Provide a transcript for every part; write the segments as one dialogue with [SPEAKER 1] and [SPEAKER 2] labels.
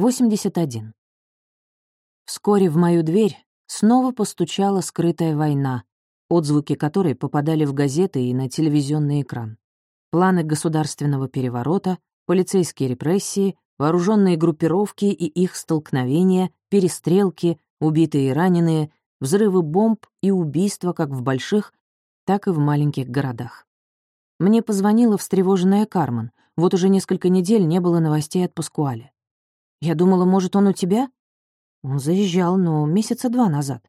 [SPEAKER 1] 81. Вскоре в мою дверь снова постучала скрытая война, отзвуки которой попадали в газеты и на телевизионный экран. Планы государственного переворота, полицейские репрессии, вооруженные группировки и их столкновения, перестрелки, убитые и раненые, взрывы бомб и убийства как в больших, так и в маленьких городах. Мне позвонила встревоженная Кармен. Вот уже несколько недель не было новостей от Паскуале. Я думала, может, он у тебя? Он заезжал, но месяца два назад.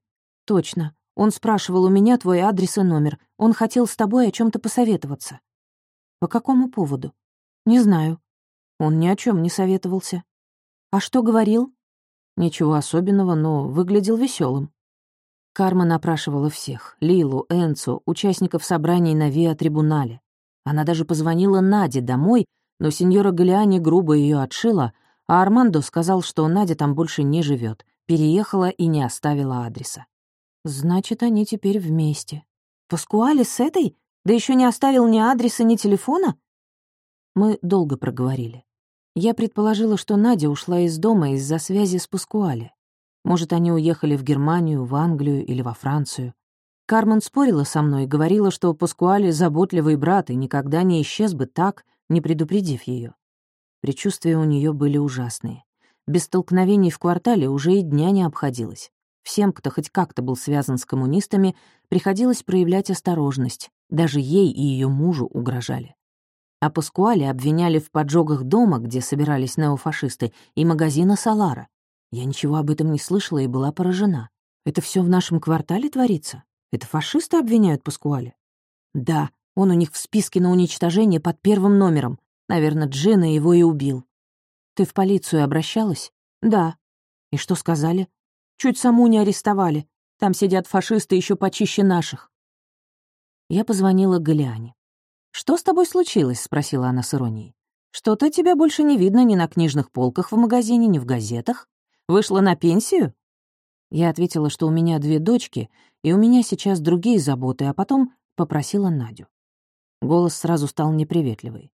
[SPEAKER 1] Точно. Он спрашивал у меня твой адрес и номер. Он хотел с тобой о чем то посоветоваться. По какому поводу? Не знаю. Он ни о чем не советовался. А что говорил? Ничего особенного, но выглядел веселым. Карма опрашивала всех — Лилу, Энцу, участников собраний на Виа-трибунале. Она даже позвонила Наде домой, но сеньора Галиани грубо ее отшила, а Армандо сказал, что Надя там больше не живет, переехала и не оставила адреса. Значит, они теперь вместе. Паскуали с этой? Да еще не оставил ни адреса, ни телефона? Мы долго проговорили. Я предположила, что Надя ушла из дома из-за связи с Паскуали. Может, они уехали в Германию, в Англию или во Францию. Кармен спорила со мной и говорила, что Паскуали — заботливый брат и никогда не исчез бы так, не предупредив ее. Предчувствия у нее были ужасные. Без столкновений в квартале уже и дня не обходилось. Всем, кто хоть как-то был связан с коммунистами, приходилось проявлять осторожность. Даже ей и ее мужу угрожали. А Паскуале обвиняли в поджогах дома, где собирались неофашисты, и магазина «Салара». Я ничего об этом не слышала и была поражена. Это все в нашем квартале творится? Это фашисты обвиняют Паскуале? Да, он у них в списке на уничтожение под первым номером. Наверное, Джина его и убил. Ты в полицию обращалась? Да. И что сказали? Чуть саму не арестовали. Там сидят фашисты еще почище наших. Я позвонила Галиане. «Что с тобой случилось?» — спросила она с иронией. «Что-то тебя больше не видно ни на книжных полках в магазине, ни в газетах. Вышла на пенсию?» Я ответила, что у меня две дочки, и у меня сейчас другие заботы, а потом попросила Надю. Голос сразу стал неприветливый.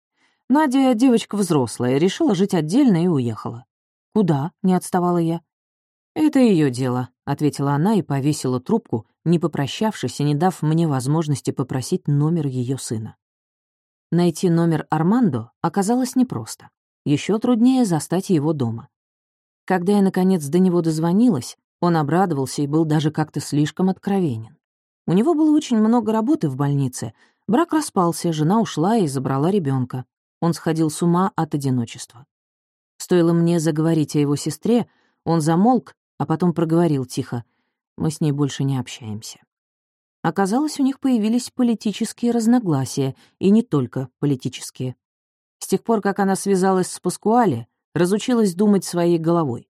[SPEAKER 1] Надя девочка взрослая, решила жить отдельно и уехала. «Куда?» — не отставала я. «Это ее дело», — ответила она и повесила трубку, не попрощавшись и не дав мне возможности попросить номер ее сына. Найти номер Армандо оказалось непросто. Еще труднее застать его дома. Когда я, наконец, до него дозвонилась, он обрадовался и был даже как-то слишком откровенен. У него было очень много работы в больнице. Брак распался, жена ушла и забрала ребенка. Он сходил с ума от одиночества. Стоило мне заговорить о его сестре, он замолк, а потом проговорил тихо. Мы с ней больше не общаемся. Оказалось, у них появились политические разногласия, и не только политические. С тех пор, как она связалась с Паскуале, разучилась думать своей головой.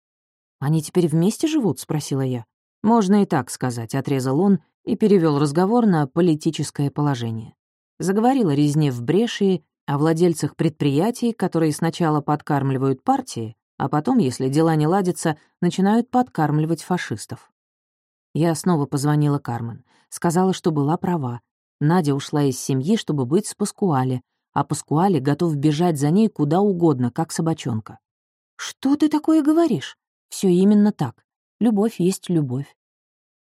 [SPEAKER 1] «Они теперь вместе живут?» — спросила я. «Можно и так сказать», — отрезал он и перевел разговор на политическое положение. Заговорила резне в Брешии о владельцах предприятий, которые сначала подкармливают партии, а потом, если дела не ладятся, начинают подкармливать фашистов. Я снова позвонила Кармен. Сказала, что была права. Надя ушла из семьи, чтобы быть с Паскуале, а Паскуале готов бежать за ней куда угодно, как собачонка. «Что ты такое говоришь?» Все именно так. Любовь есть любовь.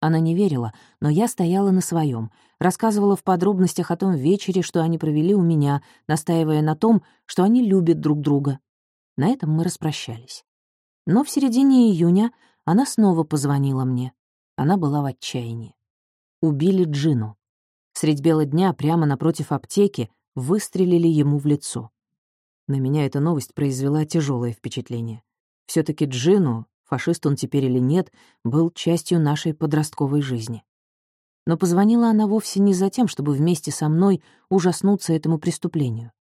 [SPEAKER 1] Она не верила, но я стояла на своем, рассказывала в подробностях о том вечере, что они провели у меня, настаивая на том, что они любят друг друга. На этом мы распрощались. Но в середине июня она снова позвонила мне. Она была в отчаянии. Убили Джину. Средь бела дня прямо напротив аптеки выстрелили ему в лицо. На меня эта новость произвела тяжелое впечатление. все таки Джину, фашист он теперь или нет, был частью нашей подростковой жизни. Но позвонила она вовсе не за тем, чтобы вместе со мной ужаснуться этому преступлению.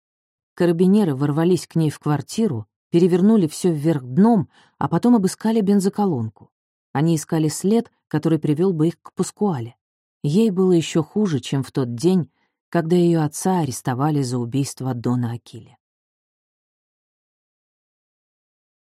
[SPEAKER 1] Карабинеры ворвались к ней в квартиру, перевернули все вверх дном, а потом обыскали бензоколонку. Они искали след, который привел бы их к Паскуале. Ей было еще хуже, чем в тот день, когда ее отца арестовали за убийство Дона Акили.